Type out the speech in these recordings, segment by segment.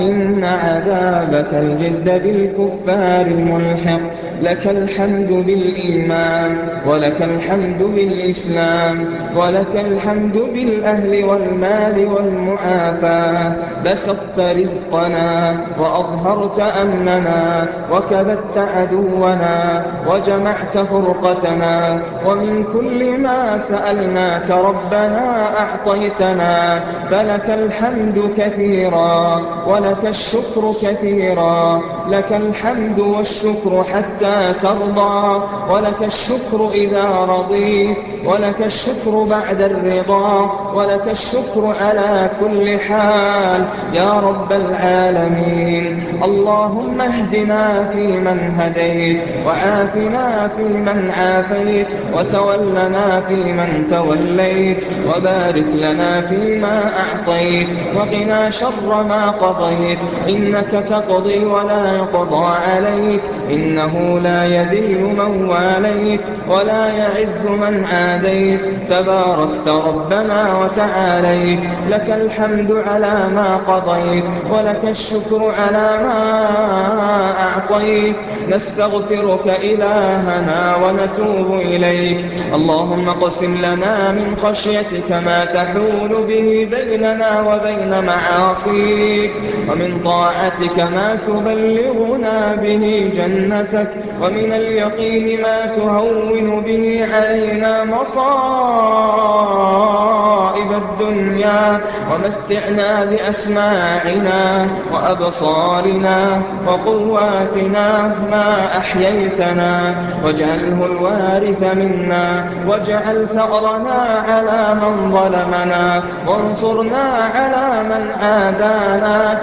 إن عذابك الجد بالكفار الملحق. لك الحمد بالإيمان ولك الحمد بالإسلام ولك الحمد بالأهل والمال والمعافاة بسطت رزقنا وأظهرت أمننا وكبت عدونا وجمعت فرقتنا. ومن كل ما سألناك ربنا أعطيتنا فلك الحمد كثيرا ولك الشكر كثيرا. لك الحمد والشكر حتى ترضى. ولك الشكر إذا رضيت. ولك الشكر بعد الرضا. ولك الشكر على كل حال. يا رب العالمين. اللهم اهدنا فيمن هديت. وعافنا فيمن عافيت. وتولنا فيمن توليت. وبارك لنا فيما أعطيت. وقنا شر ما قضيت. إنك تقضي ولا يقضى عليك. إنه لا يذل من واليت ولا يعز من عاديت. تباركت ربنا وتعاليت. لك الحمد على ما قضيت ولك الشكر على ما أعطيت. نستغفرك إلهنا ونتوب إليك. اللهم قسم لنا من خشيتك ما تحول به بيننا وبين معاصيك. ومن طاعتك ما تبلغنا به جنتك ومن اليقين ما تهون به علينا مصائب الدنيا ومتعنا بأسماعنا وأبصارنا وقواتنا ما أحييتنا واجعله الوارث منا واجعل ثأرنا على من ظلمنا وانصرنا على من عادانا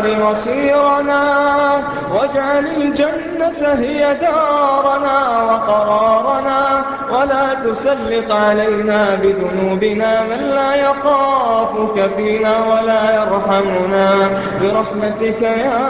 مصيرنا واجعل الجنة هي دارنا وقرارنا ولا تسلط علينا بذنوبنا من لا يخافك فينا ولا يرحمنا. برحمتك يا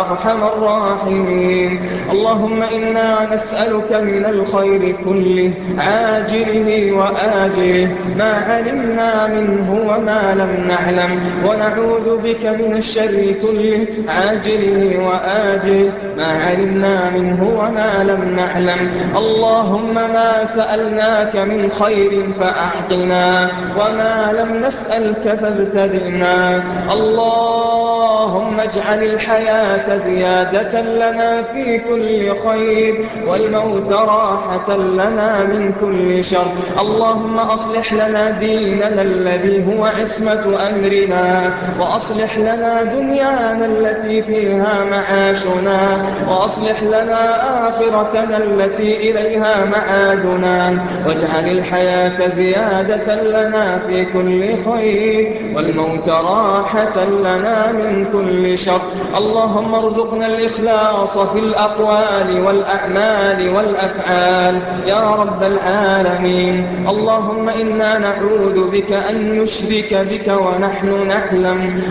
أرحم الراحمين. اللهم إنا نسألك من الخير كله عاجله وآجله ما علمنا منه وما لم نعلم ونعوذ بك من الشر كله عاجله وآجله. ما علمنا منه وما لم نعلم. اللهم ما سألناك من خير فأعطنا وما لم نسألك فابتدئنا. اللهم اجعل الحياة زيادة لنا في كل خير والموت راحة لنا من كل شر. اللهم أصلح لنا ديننا الذي هو عصمة أمرنا وأصلح لنا دنيانا التي فيها معاشنا وأصلح لنا آخرتنا التي إليها معادنا واجعل الحياة زيادة لنا في كل خير والموت راحة لنا من كل شر. اللهم ارزقنا الإخلاص في الأقوال والأعمال والأفعال. يا رب العالمين اللهم إنا نعوذ بك أن نشرك بك ونحن نعلم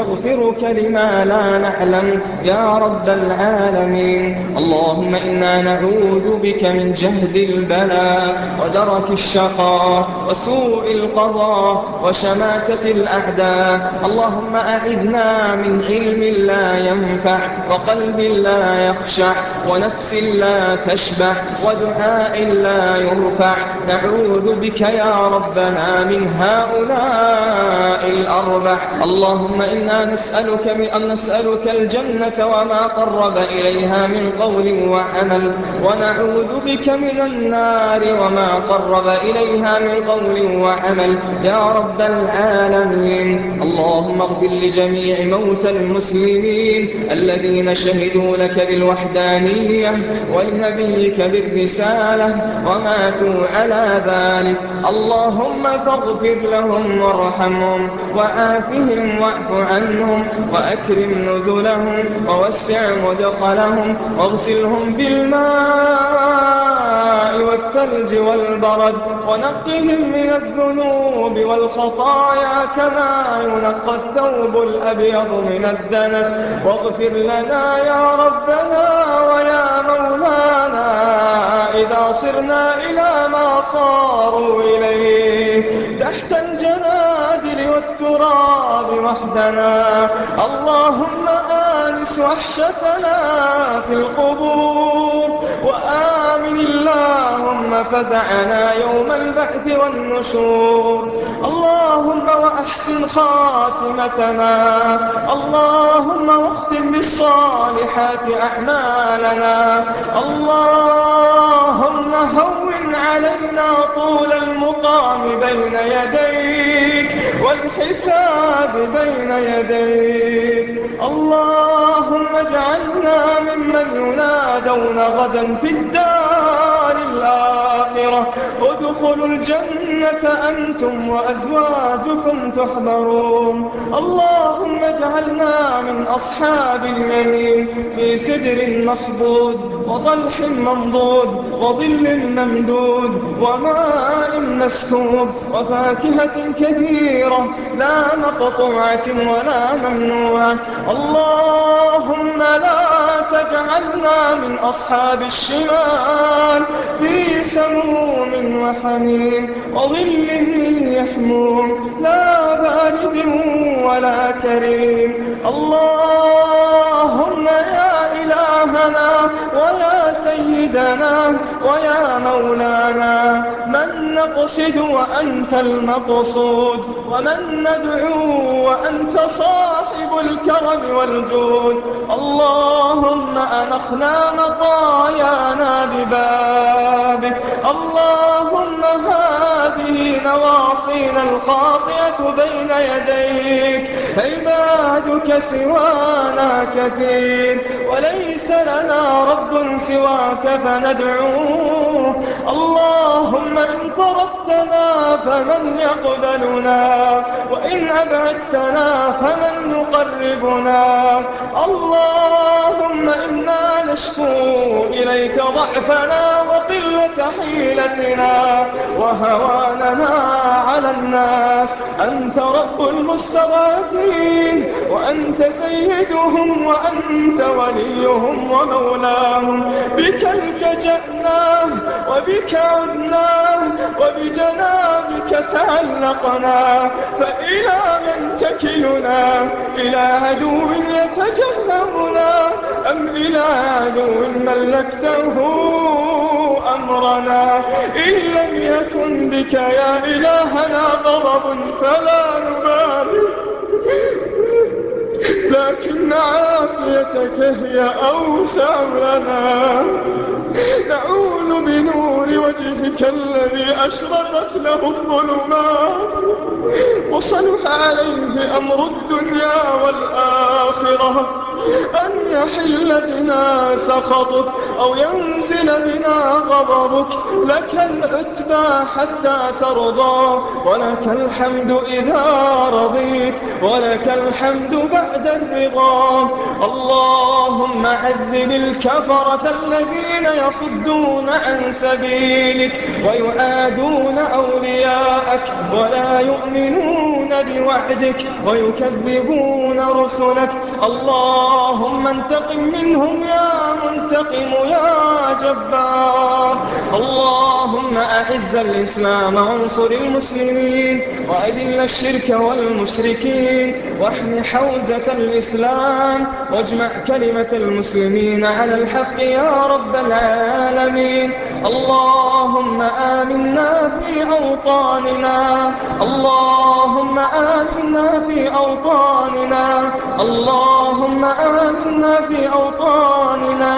ونستغفرك لما لا نعلم يا رب العالمين. اللهم إنا نعوذ بك من جهد البلاء ودرك الشقاء وسوء القضاء وشماتة الأعداء. اللهم أعذنا من علم لا ينفع وقلب لا يخشع ونفس لا تشبع ودعاء لا يرفع. نعوذ بك يا ربنا من هؤلاء الأربع. اللهم إنا نسألك أن نسألك الجنة وما قرب إليها من قول وعمل ونعوذ بك من النار وما قرب إليها من قول وعمل. يا رب العالمين اللهم اغفر لجميع موتى المسلمين الذين شهدوا لك بالوحدانية ولنبيك بالرسالة وماتوا على ذلك. اللهم فاغفر لهم وارحمهم وعافهم واعف عنهم وأكرم نزلهم ووسع مدخلهم واغسلهم في الماء والثلج والبرد ونقهم من الذنوب والخطايا كما ينقى الثوب الأبيض من الدنس. واغفر لنا يا ربنا ويا مولانا إذا صرنا إلى ما صاروا إليه. تحت والتراب وحدنا. اللهم آنس وحشتنا في القبور وآمن اللهم فزعنا يوم البعث والنشور. اللهم وأحسن خاتمتنا. اللهم واختم بالصالحات أعمالنا. اللهم هون علينا طول المقام بين يديك والحساب بين يديك. اللهم اجعلنا ممن ينادون غدا في الدار الآخرة. ادخلوا الجنة أنتم وأزواجكم تحبرون. اللهم اجعلنا من أصحاب اليمين في سدر مخبود وطلح منضود وظل ممدود وماء مسكوب وفاكهة كثيرة لا مقطوعة ولا ممنوعة. اللهم لا تجعلنا من أصحاب الشمال في سموم وحميم وظل يحموم لا بارد ولا كريم. اللهم يا إلهنا ويا سيدنا ويا مولانا من نقصد وأنت المقصود ومن ندعو وأنت صاحب الكرم والجود. اللهم أنخنا مطايانا ببابك. اللهم هذه نواصينا الخاطئة بين يديك عبادك سوانا كثير وليس لنا رب سواك فندعوه اللهم إن طردتنا فمن يقبلنا وإن أبعدتنا فمن يقربنا اللهم إنا نشكو إليك ضعفنا حيلتنا وهواننا على الناس. أنت رب المستضعفين وأنت سيدهم وأنت وليهم ومولاهم. بك التجأنا وبك عدنا وبجنابك تعلقنا. فإلى من تكلنا إلى عدو يتجهمنا أم إلى عدو ملكته؟ أمرنا إن لم يكن بك يا إلهنا غضب فلا نبالي. لكن عافيتك هي أوسع لنا. نعوذ بنور وجهك الذي أشرقت له الظلمات. وصلح عليه أمر الدنيا والآخرة. أن يحل بنا سخطك أو ينزل بنا غضبك. لك العتبى حتى ترضى ولك الحمد إذا رضيت ولك الحمد بعد الرضا. اللهم عذب الكفرة الذين يصدون عن سبيلك ويعادون أولياءك ولا يؤمنون بوعدك ويكذبون رسلك. اللهم انتقم منهم يا منتقم يا جبار اللهم أعز الإسلام وانصر المسلمين وأذل الشرك والمشركين واحم حوزة الإسلام واجمع كلمة المسلمين على الحق يا رب العالمين. اللهم آمنا في أوطاننا. اللهم آمنا في أوطاننا. اللهم آمنا في أوطاننا.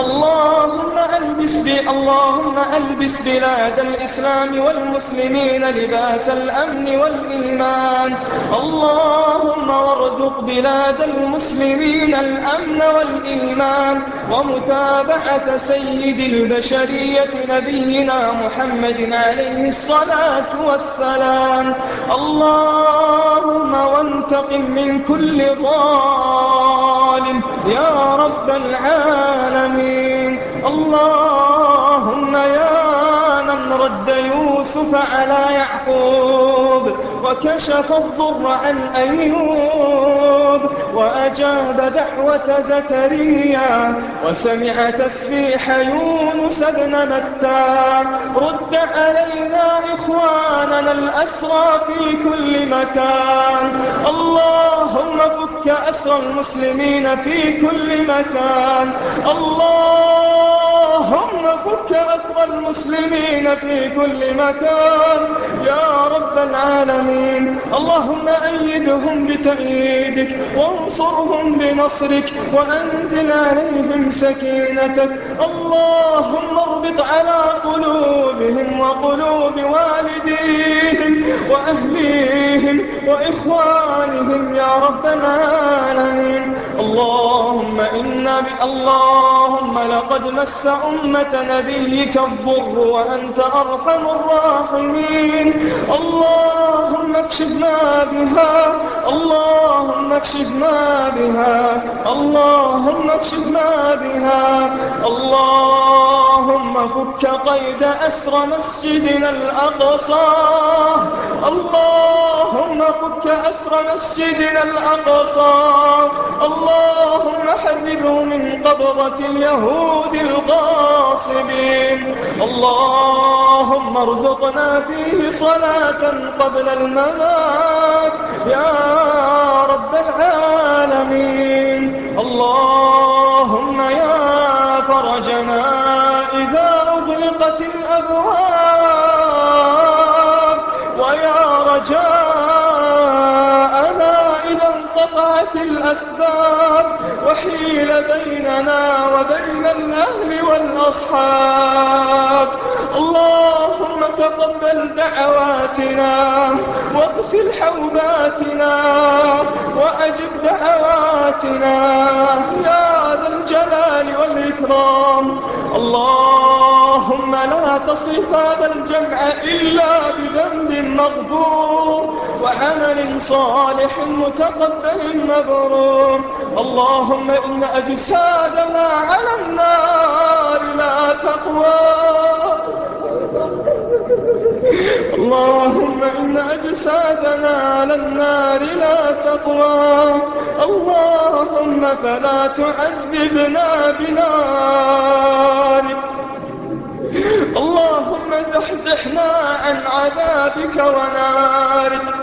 اللهم ألبس بي اللهم ألبس بلاد الإسلام والمسلمين لباس الأمن والإيمان. اللهم وارزق بلاد المسلمين الأمن والإيمان. ومتابعة سيد البشرية نبينا محمد عليه الصلاة والسلام. اللهم وانتقم من كل ظالم يا رب العالمين. اللهم يا رد يوسف على يعقوب وكشف الضر عن أيوب وأجاب دعوة زكريا وسمع تسبيح يونس بن متى رد علينا إخواننا الأسرى في كل مكان اللهم فك أسر المسلمين في كل مكان اللهم فك أسر المسلمين في كل مكان يا رب العالمين اللهم أيدهم بتأييدك وانصرهم بنصرك وأنزل عليهم سكينتك اللهم اربط على قلوبهم وقلوب والديهم وأهليهم وإخوانهم يا رب العالمين اللهم إنا. اللهم لقد مس أمة نبيك الضر وأنت أرحم الراحمين. اللهم اكشف ما بها اللهم اكشف ما بها اللهم اكشف ما بها. اللهم فك قيد أسر مسجدنا الأقصى. اللهم فك أسر مسجدنا الأقصى. اللهم حرره من قبضة اليهود الغاصبين. اللهم ارزقنا فيه صلاة قبل الممات. يا رب العالمين. اللهم إذا انقطعت الأسباب وحيل بيننا وبين الأهل والأصحاب. اللهم تقبل دعواتنا واغسل حوباتنا وأجب دعواتنا يا ذا الجلال والإكرام. اللهم لا تصرف هذا الجمع إلا بذنب مغفور وعمل صالح متقبل مبرور. اللهم إن أجسادنا على النار لا تقوى. اللهم إن أجسادنا على النار لا تقوى. اللهم فلا تعذبنا بنارك اللهم زحزحنا عن عذابك ونارك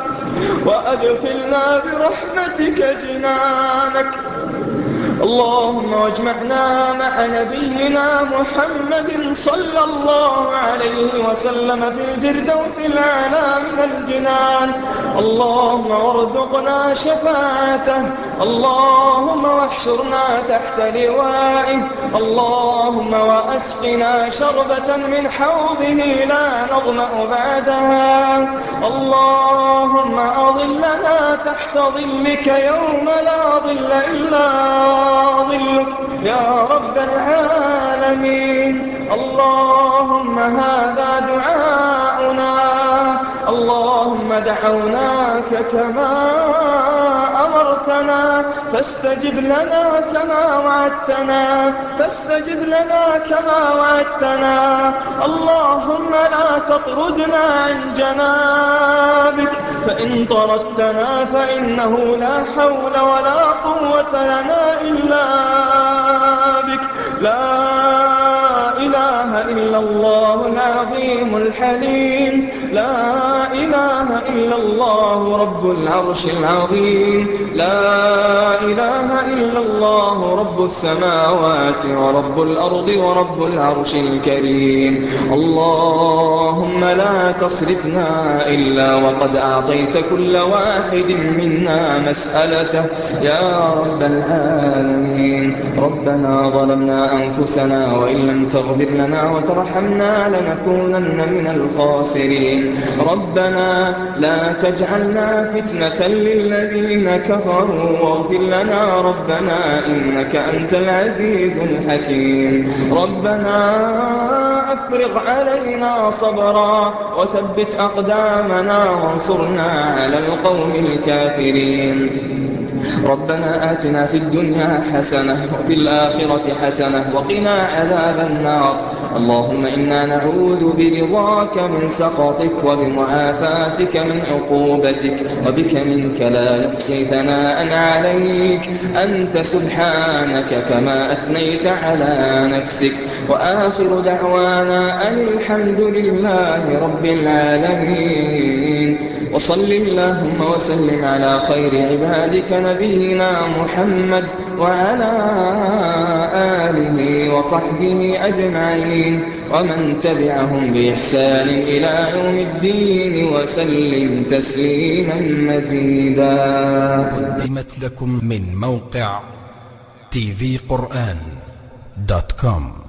وأدخلنا برحمتك جنانك. اللهم واجمعنا مع نبينا محمد صلى الله عليه وسلم في الفردوس الأعلى من الجنان. اللهم وارزقنا شفاعته. اللهم واحشرنا تحت لوائه. اللهم وأسقنا شربة من حوضه لا نظمأ بعدها. اللهم أظلنا تحت ظلك يوم لا ظل إلا ظلك يا رب العالمين. اللهم هذا دعاؤنا اللهم دعوناك كما أمرتنا فاستجب لنا كما وعدتنا فاستجب لنا كما وعدتنا. اللهم لا تطردنا عن جنابك فإن طردتنا فإنه لا حول ولا قوة لنا إلا بك. لا إله إلا الله العظيم الحليم. لا إله إلا الله رب العرش العظيم. لا إله إلا الله رب السماوات ورب الأرض ورب العرش الكريم. اللهم لا تصرفنا إلا وقد أعطيت كل واحد منا مسألته. يا رب العالمين. ربنا ظلمنا أنفسنا وإن لم تغفر لنا وترحمنا لنكونن من الخاسرين. ربنا لا تجعلنا فتنة للذين كفروا واغفر لنا ربنا إنك أنت العزيز الحكيم. ربنا أفرغ علينا صبرا وثبت أقدامنا وانصرنا على القوم الكافرين. ربنا آتنا في الدنيا حسنة وفي الآخرة حسنة وقنا عذاب النار. اللهم إنا نعوذ برضاك من سخطك وبمعافاتك من عقوبتك وبك منك لا نحصي ثناء عليك. أنت سبحانك كما أثنيت على نفسك. وآخر دعوانا أن الحمد لله رب العالمين. وصل اللهم وسلم على خير عبادك نبينا محمد وعلى آله وصحبه أجمعين. ومن تبعهم بإحسان إلى يوم الدين وسلم تسليما مزيدا. قدمت لكم من موقع tvقرآن دوت كوم.